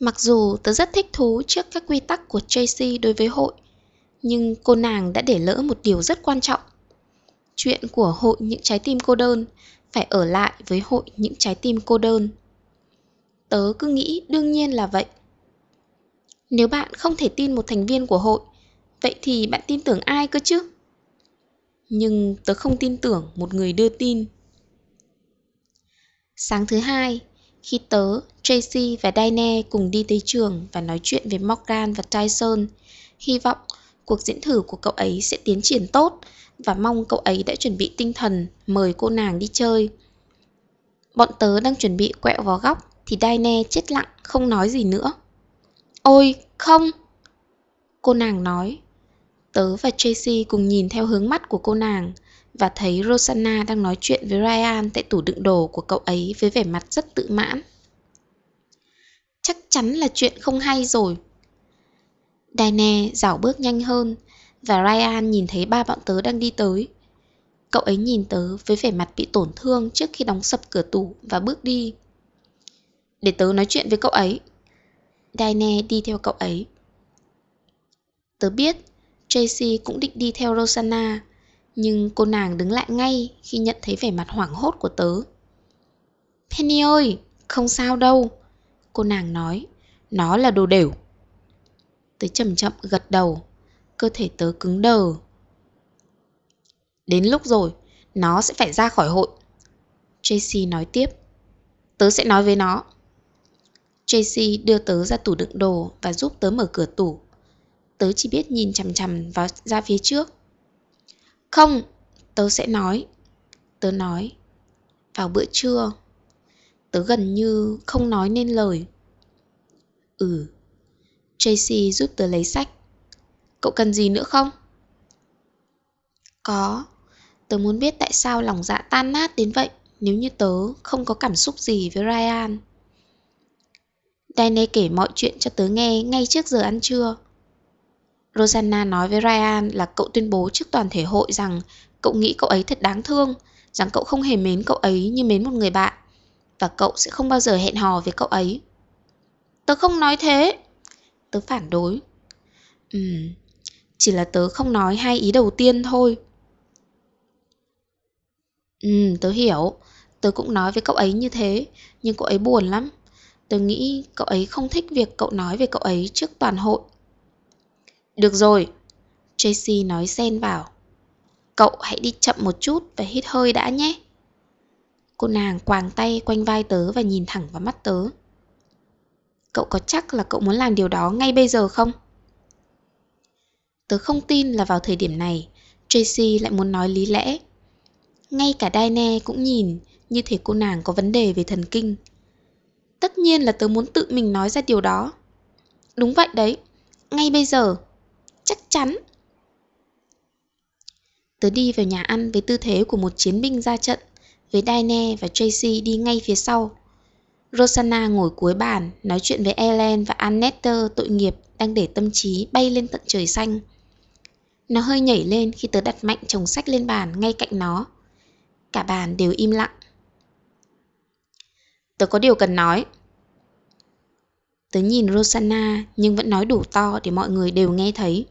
Mặc dù tớ rất thích thú trước các quy tắc của Tracy đối với hội, nhưng cô nàng đã để lỡ một điều rất quan trọng. Chuyện của hội những trái tim cô đơn phải ở lại với hội những trái tim cô đơn. Tớ cứ nghĩ đương nhiên là vậy. Nếu bạn không thể tin một thành viên của hội, vậy thì bạn tin tưởng ai cơ chứ? Nhưng tớ không tin tưởng một người đưa tin. Sáng thứ hai, khi tớ, Tracy và Diane cùng đi tới trường và nói chuyện với Morgan và Tyson, hy vọng cuộc diễn thử của cậu ấy sẽ tiến triển tốt và mong cậu ấy đã chuẩn bị tinh thần mời cô nàng đi chơi. Bọn tớ đang chuẩn bị quẹo vào góc thì Diane chết lặng không nói gì nữa. Ôi, không! Cô nàng nói. Tớ và Tracy cùng nhìn theo hướng mắt của cô nàng và thấy Rosanna đang nói chuyện với Ryan tại tủ đựng đồ của cậu ấy với vẻ mặt rất tự mãn. Chắc chắn là chuyện không hay rồi. Diane dảo bước nhanh hơn và Ryan nhìn thấy ba bọn tớ đang đi tới. Cậu ấy nhìn tớ với vẻ mặt bị tổn thương trước khi đóng sập cửa tủ và bước đi. Để tớ nói chuyện với cậu ấy. Diane đi theo cậu ấy. Tớ biết Tracy cũng định đi theo Rosanna, nhưng cô nàng đứng lại ngay khi nhận thấy vẻ mặt hoảng hốt của tớ. Penny ơi, không sao đâu. Cô nàng nói, nó là đồ đều. Tớ chậm chậm gật đầu, cơ thể tớ cứng đờ. Đến lúc rồi, nó sẽ phải ra khỏi hội. Tracy nói tiếp. Tớ sẽ nói với nó. Tracy đưa tớ ra tủ đựng đồ và giúp tớ mở cửa tủ. Tớ chỉ biết nhìn chằm chằm vào ra phía trước. Không, tớ sẽ nói. Tớ nói. Vào bữa trưa. Tớ gần như không nói nên lời. Ừ. Tracy giúp tớ lấy sách. Cậu cần gì nữa không? Có. Tớ muốn biết tại sao lòng dạ tan nát đến vậy nếu như tớ không có cảm xúc gì với Ryan. Diane kể mọi chuyện cho tớ nghe ngay trước giờ ăn trưa. Rosanna nói với Ryan là cậu tuyên bố trước toàn thể hội rằng cậu nghĩ cậu ấy thật đáng thương, rằng cậu không hề mến cậu ấy như mến một người bạn, và cậu sẽ không bao giờ hẹn hò với cậu ấy. Tớ không nói thế. Tớ phản đối. Ừm, chỉ là tớ không nói hai ý đầu tiên thôi. Ừm, tớ hiểu. Tớ cũng nói với cậu ấy như thế, nhưng cậu ấy buồn lắm. Tớ nghĩ cậu ấy không thích việc cậu nói về cậu ấy trước toàn hội. Được rồi, Tracy nói xen vào. Cậu hãy đi chậm một chút và hít hơi đã nhé. Cô nàng quàng tay quanh vai tớ và nhìn thẳng vào mắt tớ. Cậu có chắc là cậu muốn làm điều đó ngay bây giờ không? Tớ không tin là vào thời điểm này, Tracy lại muốn nói lý lẽ. Ngay cả Diane cũng nhìn như thể cô nàng có vấn đề về thần kinh. Tất nhiên là tớ muốn tự mình nói ra điều đó. Đúng vậy đấy, ngay bây giờ, chắc chắn. Tớ đi vào nhà ăn với tư thế của một chiến binh ra trận, với Diane và Tracy đi ngay phía sau. Rosanna ngồi cuối bàn, nói chuyện với Ellen và Annette tội nghiệp đang để tâm trí bay lên tận trời xanh. Nó hơi nhảy lên khi tớ đặt mạnh chồng sách lên bàn ngay cạnh nó. Cả bàn đều im lặng. Tớ có điều cần nói. Tớ nhìn Rosanna nhưng vẫn nói đủ to để mọi người đều nghe thấy.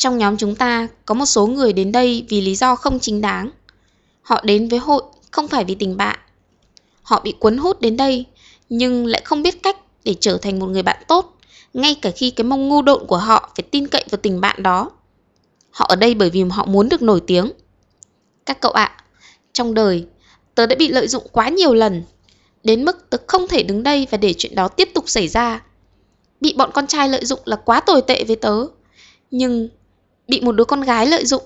Trong nhóm chúng ta có một số người đến đây vì lý do không chính đáng. Họ đến với hội không phải vì tình bạn. Họ bị cuốn hút đến đây nhưng lại không biết cách để trở thành một người bạn tốt ngay cả khi cái mông ngu độn của họ phải tin cậy vào tình bạn đó. Họ ở đây bởi vì họ muốn được nổi tiếng. Các cậu ạ, à, trong đời, tớ đã bị lợi dụng quá nhiều lần, đến mức tớ không thể đứng đây và để chuyện đó tiếp tục xảy ra. Bị bọn con trai lợi dụng là quá tồi tệ với tớ, nhưng bị một đứa con gái lợi dụng,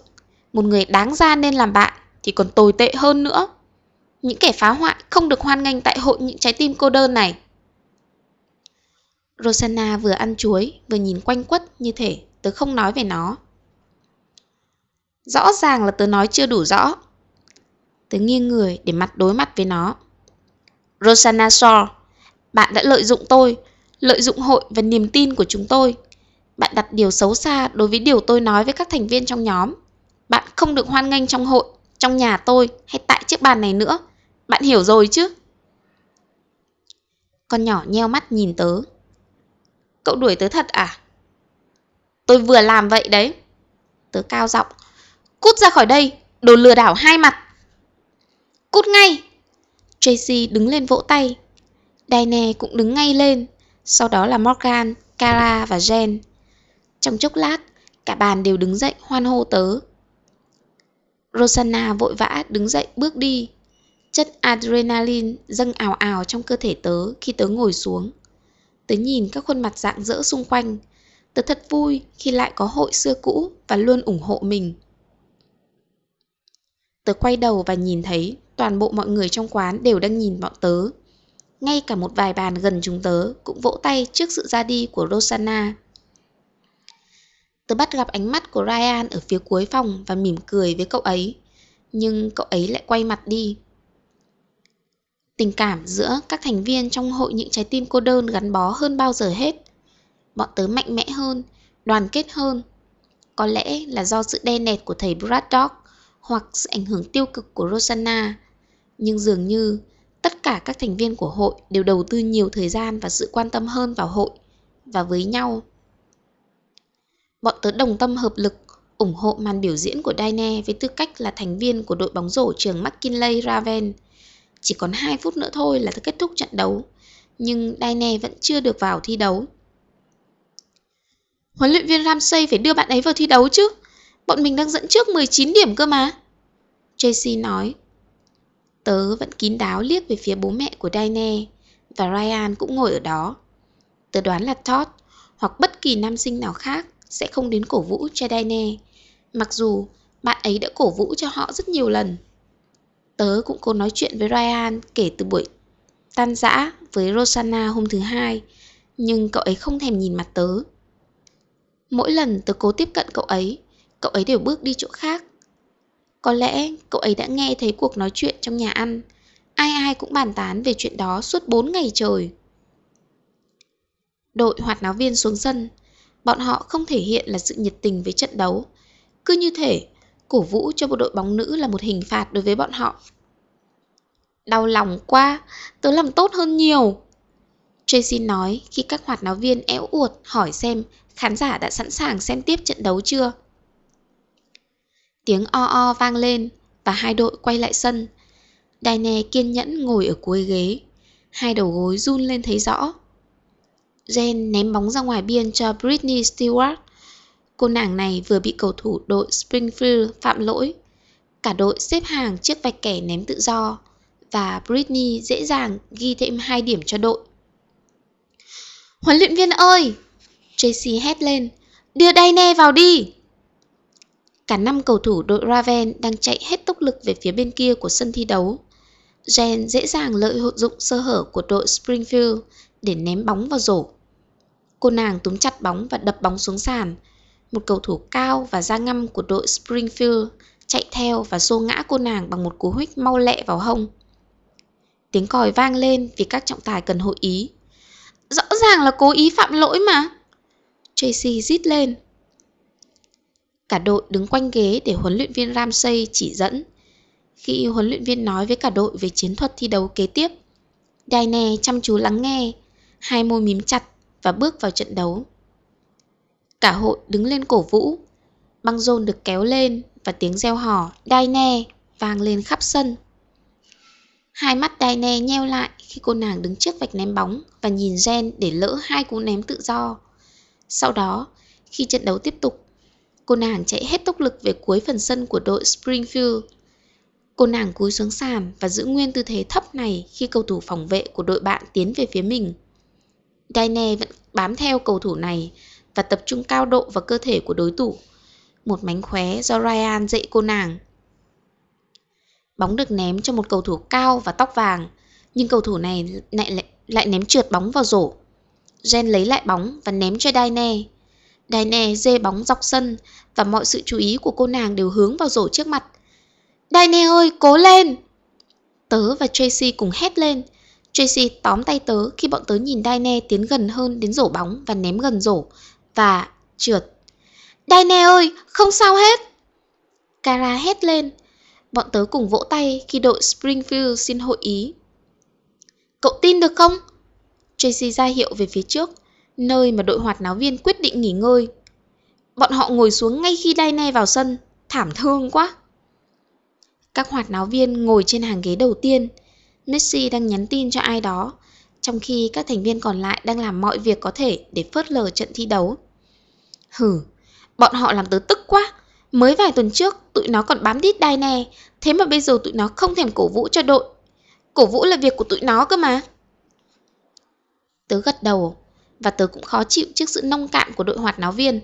một người đáng ra nên làm bạn thì còn tồi tệ hơn nữa. Những kẻ phá hoại không được hoan nghênh tại hội những trái tim cô đơn này. Rosanna vừa ăn chuối vừa nhìn quanh quất như thể tớ không nói về nó. Rõ ràng là tớ nói chưa đủ rõ. Tớ nghiêng người để mặt đối mặt với nó. Rosanna Shaw, bạn đã lợi dụng tôi, lợi dụng hội và niềm tin của chúng tôi. Bạn đặt điều xấu xa đối với điều tôi nói với các thành viên trong nhóm. Bạn không được hoan nghênh trong hội, trong nhà tôi hay tại chiếc bàn này nữa. Bạn hiểu rồi chứ? Con nhỏ nheo mắt nhìn tớ. Cậu đuổi tớ thật à? Tôi vừa làm vậy đấy. Tớ cao giọng. Cút ra khỏi đây, đồ lừa đảo hai mặt. Cút ngay. Tracy đứng lên vỗ tay. Diane cũng đứng ngay lên. Sau đó là Morgan, Cara và Jen. Trong chốc lát, cả bàn đều đứng dậy hoan hô tớ. Rosanna vội vã đứng dậy bước đi. Chất adrenaline dâng ảo ảo trong cơ thể tớ khi tớ ngồi xuống. Tớ nhìn các khuôn mặt rạng rỡ xung quanh. Tớ thật vui khi lại có hội xưa cũ và luôn ủng hộ mình. Tớ quay đầu và nhìn thấy toàn bộ mọi người trong quán đều đang nhìn bọn tớ. Ngay cả một vài bàn gần chúng tớ cũng vỗ tay trước sự ra đi của Rosanna. Tớ bắt gặp ánh mắt của Ryan ở phía cuối phòng và mỉm cười với cậu ấy. Nhưng cậu ấy lại quay mặt đi. Tình cảm giữa các thành viên trong hội những trái tim cô đơn gắn bó hơn bao giờ hết. Bọn tớ mạnh mẽ hơn, đoàn kết hơn. Có lẽ là do sự đe nẹt của thầy Braddock hoặc sự ảnh hưởng tiêu cực của Rosanna. Nhưng dường như tất cả các thành viên của hội đều đầu tư nhiều thời gian và sự quan tâm hơn vào hội và với nhau. Bọn tớ đồng tâm hợp lực ủng hộ màn biểu diễn của Daine với tư cách là thành viên của đội bóng rổ trường McKinley Raven. Chỉ còn 2 phút nữa thôi là kết thúc trận đấu, nhưng Daine vẫn chưa được vào thi đấu. Huấn luyện viên Ramsey phải đưa bạn ấy vào thi đấu chứ. Bọn mình đang dẫn trước 19 điểm cơ mà. Tracy nói. Tớ vẫn kín đáo liếc về phía bố mẹ của Daine và Ryan cũng ngồi ở đó. Tớ đoán là Todd hoặc bất kỳ nam sinh nào khác sẽ không đến cổ vũ cho Daine, mặc dù bạn ấy đã cổ vũ cho họ rất nhiều lần. Tớ cũng cố nói chuyện với Ryan kể từ buổi tan rã với Rosanna hôm thứ hai, nhưng cậu ấy không thèm nhìn mặt tớ. Mỗi lần tớ cố tiếp cận cậu ấy, cậu ấy đều bước đi chỗ khác. Có lẽ cậu ấy đã nghe thấy cuộc nói chuyện trong nhà ăn, ai ai cũng bàn tán về chuyện đó suốt 4 ngày trời. Đội hoạt náo viên xuống sân, bọn họ không thể hiện là sự nhiệt tình với trận đấu. Cứ như thể, cổ vũ cho bộ đội bóng nữ là một hình phạt đối với bọn họ. Đau lòng quá, tớ làm tốt hơn nhiều. Tracy nói khi các hoạt náo viên éo uột hỏi xem khán giả đã sẵn sàng xem tiếp trận đấu chưa. Tiếng o o vang lên và hai đội quay lại sân. Daine kiên nhẫn ngồi ở cuối ghế. Hai đầu gối run lên thấy rõ. Jen ném bóng ra ngoài biên cho Britney Stewart. Cô nàng này vừa bị cầu thủ đội Springfield phạm lỗi. Cả đội xếp hàng trước vạch kẻ ném tự do và Britney dễ dàng ghi thêm 2 điểm cho đội. Huấn luyện viên ơi! Tracy hét lên. Đưa Daine vào đi! Cả năm cầu thủ đội Raven đang chạy hết tốc lực về phía bên kia của sân thi đấu. Jen dễ dàng lợi dụng sơ hở của đội Springfield để ném bóng vào rổ. Cô nàng túm chặt bóng và đập bóng xuống sàn. Một cầu thủ cao và da ngăm của đội Springfield chạy theo và xô ngã cô nàng bằng một cú huých mau lẹ vào hông. Tiếng còi vang lên vì các trọng tài cần hội ý. Rõ ràng là cố ý phạm lỗi mà. Tracy rít lên. Cả đội đứng quanh ghế để huấn luyện viên Ramsey chỉ dẫn. Khi huấn luyện viên nói với cả đội về chiến thuật thi đấu kế tiếp, Diane chăm chú lắng nghe, hai môi mím chặt và bước vào trận đấu. Cả hội đứng lên cổ vũ, băng rôn được kéo lên và tiếng reo hò đai ne vang lên khắp sân. Hai mắt đai ne nheo lại khi cô nàng đứng trước vạch ném bóng và nhìn Jen để lỡ hai cú ném tự do. Sau đó, khi trận đấu tiếp tục, cô nàng chạy hết tốc lực về cuối phần sân của đội Springfield. Cô nàng cúi xuống sàn và giữ nguyên tư thế thấp này khi cầu thủ phòng vệ của đội bạn tiến về phía mình. Daine vẫn bám theo cầu thủ này và tập trung cao độ vào cơ thể của đối thủ. Một mánh khóe do Ryan dạy cô nàng. Bóng được ném cho một cầu thủ cao và tóc vàng, nhưng cầu thủ này lại, lại, lại ném trượt bóng vào rổ. Jen lấy lại bóng và ném cho Daine. Daine dê bóng dọc sân và mọi sự chú ý của cô nàng đều hướng vào rổ trước mặt. Daine ơi, cố lên! Tớ và Tracy cùng hét lên. Tracy tóm tay tớ khi bọn tớ nhìn Daine tiến gần hơn đến rổ bóng và ném gần rổ. Và trượt. Daine ơi, không sao hết! Cara hét lên. Bọn tớ cùng vỗ tay khi đội Springfield xin hội ý. Cậu tin được không? Tracy ra hiệu về phía trước, nơi mà đội hoạt náo viên quyết định nghỉ ngơi. Bọn họ ngồi xuống ngay khi Daine vào sân, thảm thương quá. Các hoạt náo viên ngồi trên hàng ghế đầu tiên, Messi đang nhắn tin cho ai đó, trong khi các thành viên còn lại đang làm mọi việc có thể để phớt lờ trận thi đấu. Hừ, bọn họ làm tớ tức quá. Mới vài tuần trước, tụi nó còn bám đít đai nè, thế mà bây giờ tụi nó không thèm cổ vũ cho đội. Cổ vũ là việc của tụi nó cơ mà. Tớ gật đầu, và tớ cũng khó chịu trước sự nông cạn của đội hoạt náo viên.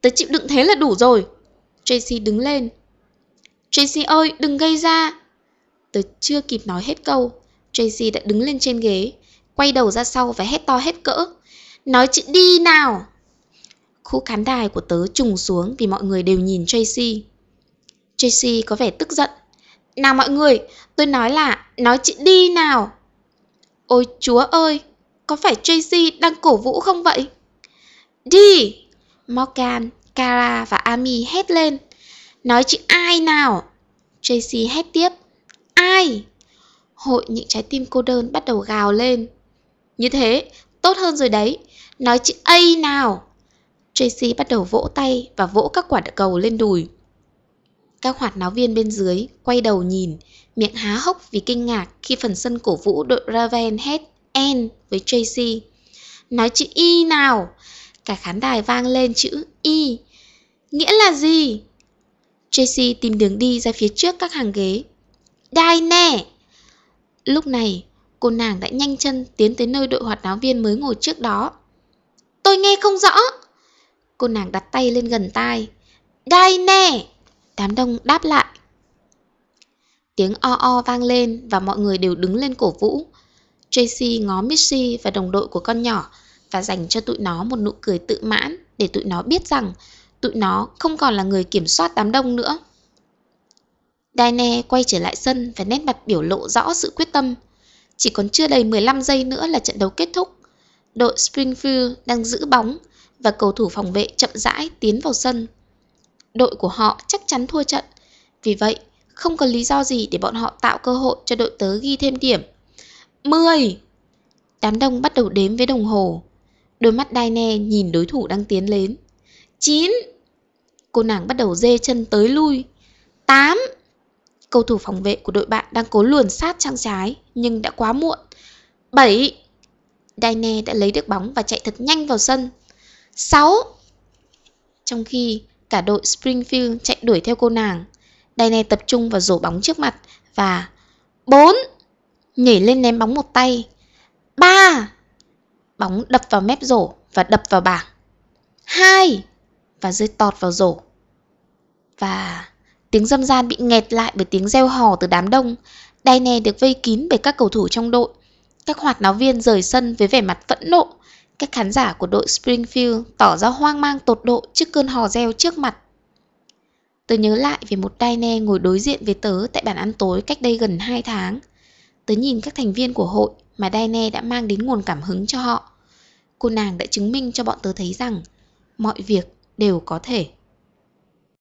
Tớ chịu đựng thế là đủ rồi. Tracy đứng lên. Tracy ơi, đừng gây ra. Tớ chưa kịp nói hết câu. Tracy đã đứng lên trên ghế, quay đầu ra sau và hét to hết cỡ. Nói chữ đi nào! Khu khán đài của tớ trùng xuống vì mọi người đều nhìn Tracy. Tracy có vẻ tức giận. Nào mọi người, tôi nói là nói chữ đi nào. Ôi chúa ơi, có phải Tracy đang cổ vũ không vậy? Đi! Morgan, Kara và Ami hét lên. Nói chữ ai nào? Tracy hét tiếp. Ai? Hội những trái tim cô đơn bắt đầu gào lên. Như thế, tốt hơn rồi đấy. Nói chữ A nào. Tracy bắt đầu vỗ tay và vỗ các quả cầu lên đùi. Các hoạt náo viên bên dưới quay đầu nhìn, miệng há hốc vì kinh ngạc khi phần sân cổ vũ đội Raven hét N với Tracy. Nói chữ Y nào. Cả khán đài vang lên chữ Y. Nghĩa là gì? Tracy tìm đường đi ra phía trước các hàng ghế. Đai nè! Lúc này, cô nàng đã nhanh chân tiến tới nơi đội hoạt náo viên mới ngồi trước đó. Tôi nghe không rõ. Cô nàng đặt tay lên gần tai. Đai nè! Đám đông đáp lại. Tiếng o o vang lên và mọi người đều đứng lên cổ vũ. Tracy ngó Missy và đồng đội của con nhỏ và dành cho tụi nó một nụ cười tự mãn để tụi nó biết rằng tụi nó không còn là người kiểm soát đám đông nữa. Daine quay trở lại sân và nét mặt biểu lộ rõ sự quyết tâm. Chỉ còn chưa đầy 15 giây nữa là trận đấu kết thúc. Đội Springfield đang giữ bóng và cầu thủ phòng vệ chậm rãi tiến vào sân. Đội của họ chắc chắn thua trận, vì vậy không có lý do gì để bọn họ tạo cơ hội cho đội tớ ghi thêm điểm. 10! Đám đông bắt đầu đếm với đồng hồ. Đôi mắt Daine nhìn đối thủ đang tiến lên. 9! Cô nàng bắt đầu dê chân tới lui. 8! Cầu thủ phòng vệ của đội bạn đang cố luồn sát trang trái nhưng đã quá muộn. 7. Daine đã lấy được bóng và chạy thật nhanh vào sân. 6. Trong khi cả đội Springfield chạy đuổi theo cô nàng, Daine tập trung vào rổ bóng trước mặt và 4. Nhảy lên ném bóng một tay. 3. Bóng đập vào mép rổ và đập vào bảng. 2. Và rơi tọt vào rổ. Và Tiếng dâm gian bị nghẹt lại bởi tiếng reo hò từ đám đông. Daine được vây kín bởi các cầu thủ trong đội. Các hoạt náo viên rời sân với vẻ mặt phẫn nộ. Các khán giả của đội Springfield tỏ ra hoang mang tột độ trước cơn hò reo trước mặt. Tớ nhớ lại về một Daine ngồi đối diện với tớ tại bàn ăn tối cách đây gần 2 tháng. Tớ nhìn các thành viên của hội mà Daine đã mang đến nguồn cảm hứng cho họ. Cô nàng đã chứng minh cho bọn tớ thấy rằng mọi việc đều có thể